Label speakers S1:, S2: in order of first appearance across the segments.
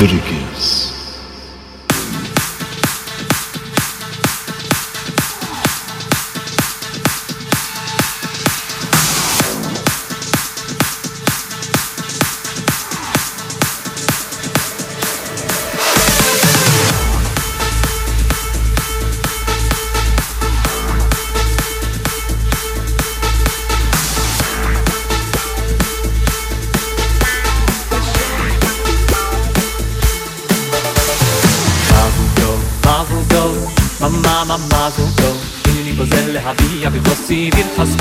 S1: Rodrigues.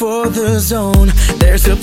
S2: for the zone. There's a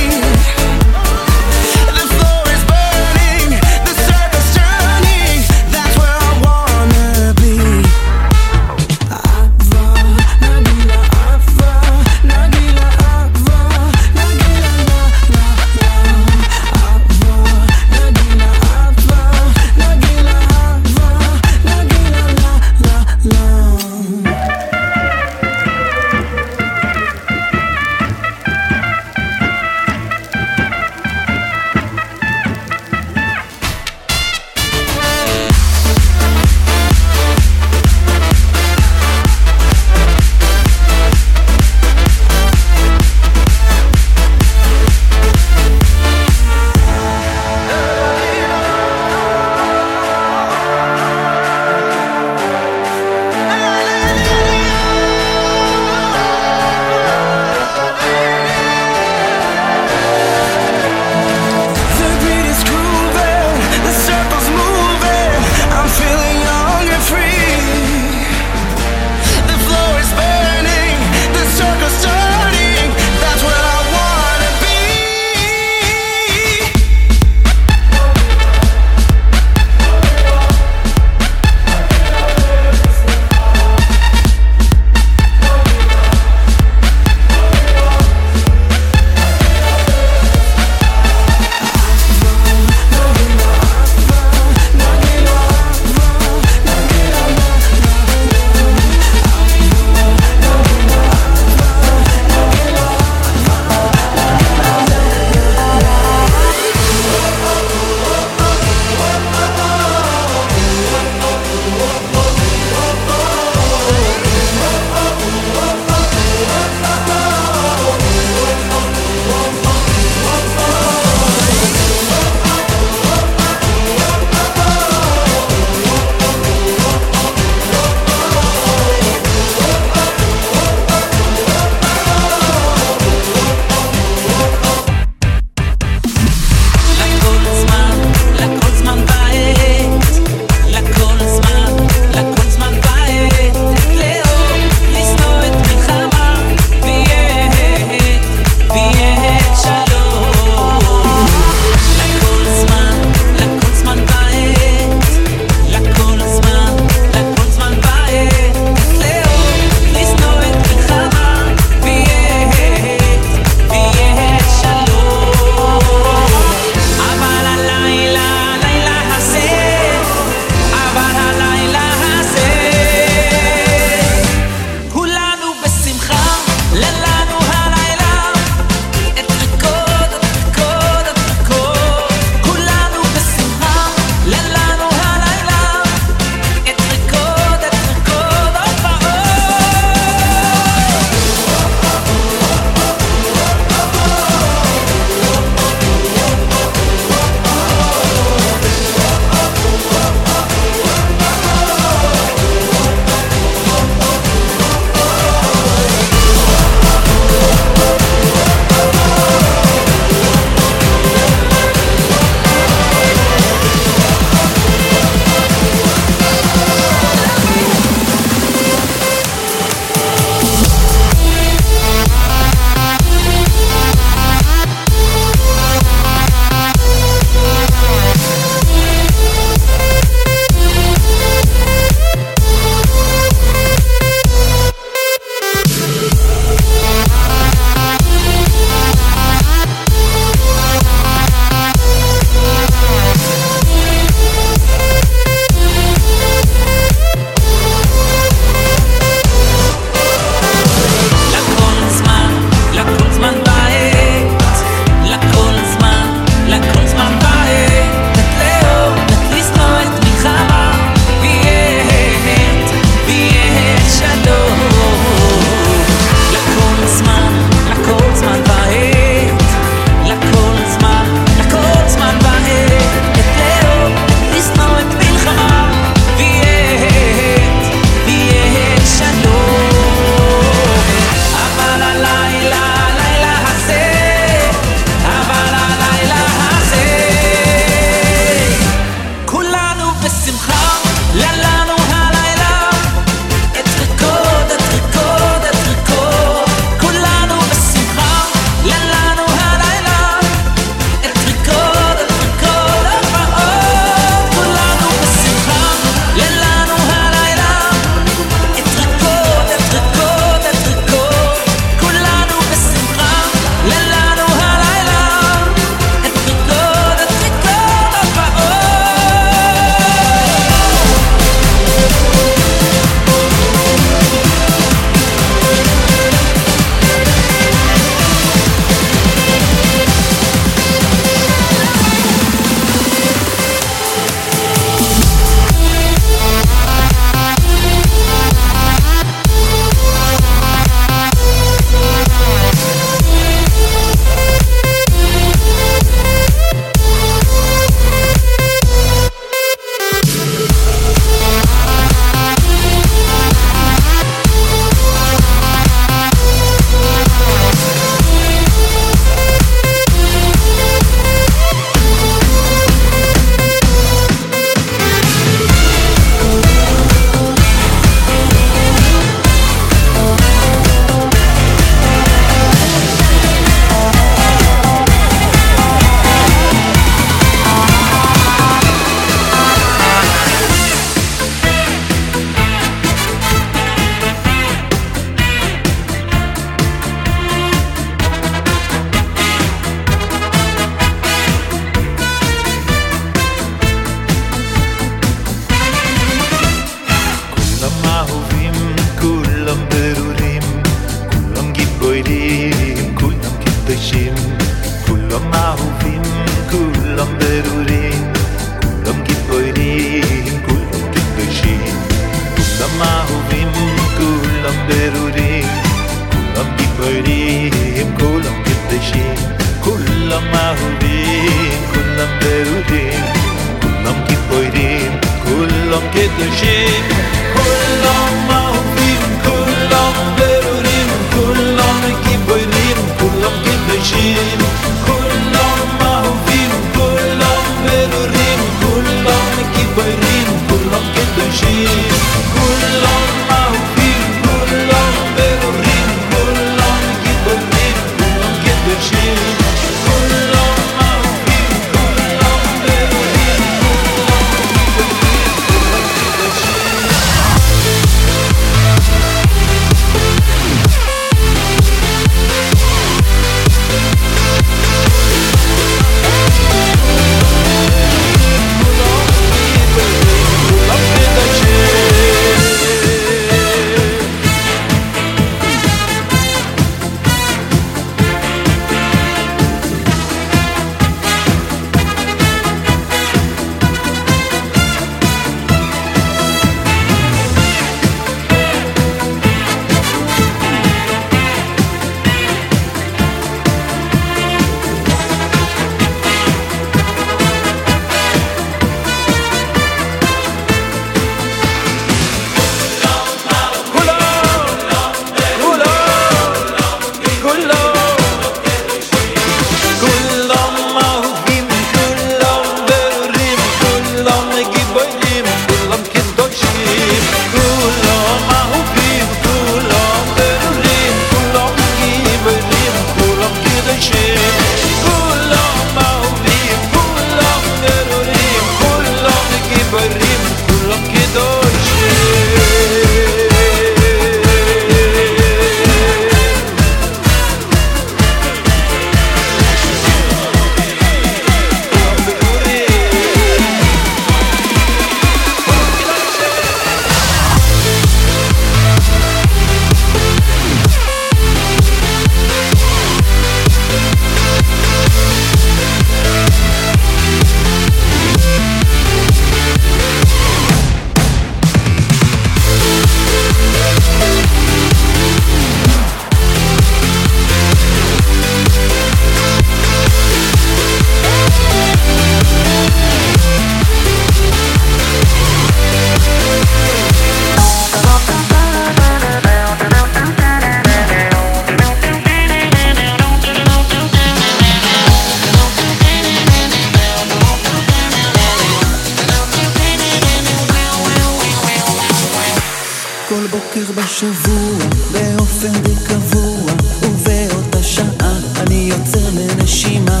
S1: כל בוקר בשבוע, באופן די קבוע, ובאותה שעה אני יוצא לנשימה.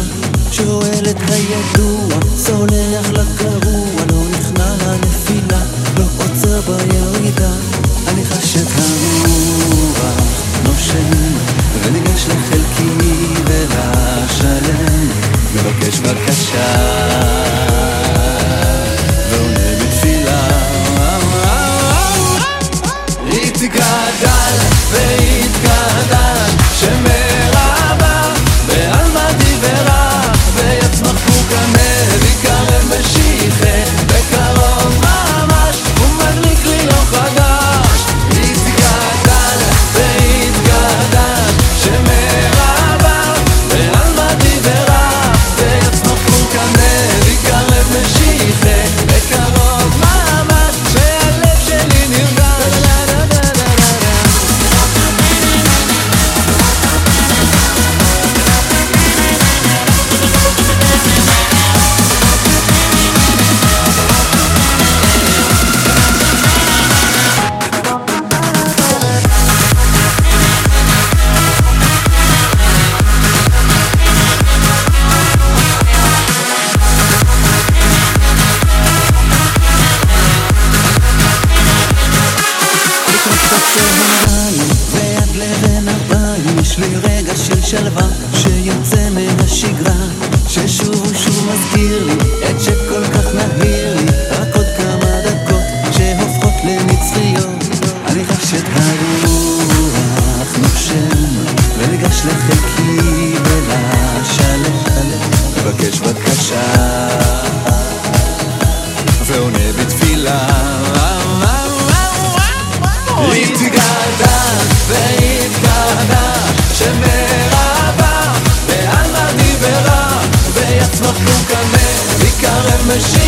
S1: שואל את הידוע, סולח לקרוע, לא נכנע לנפילה, לא עוצר בירידה. אני חש את הרוח נושם, וניגש לחלקי ולשלם, מבקש בקשה. Shall I Hoje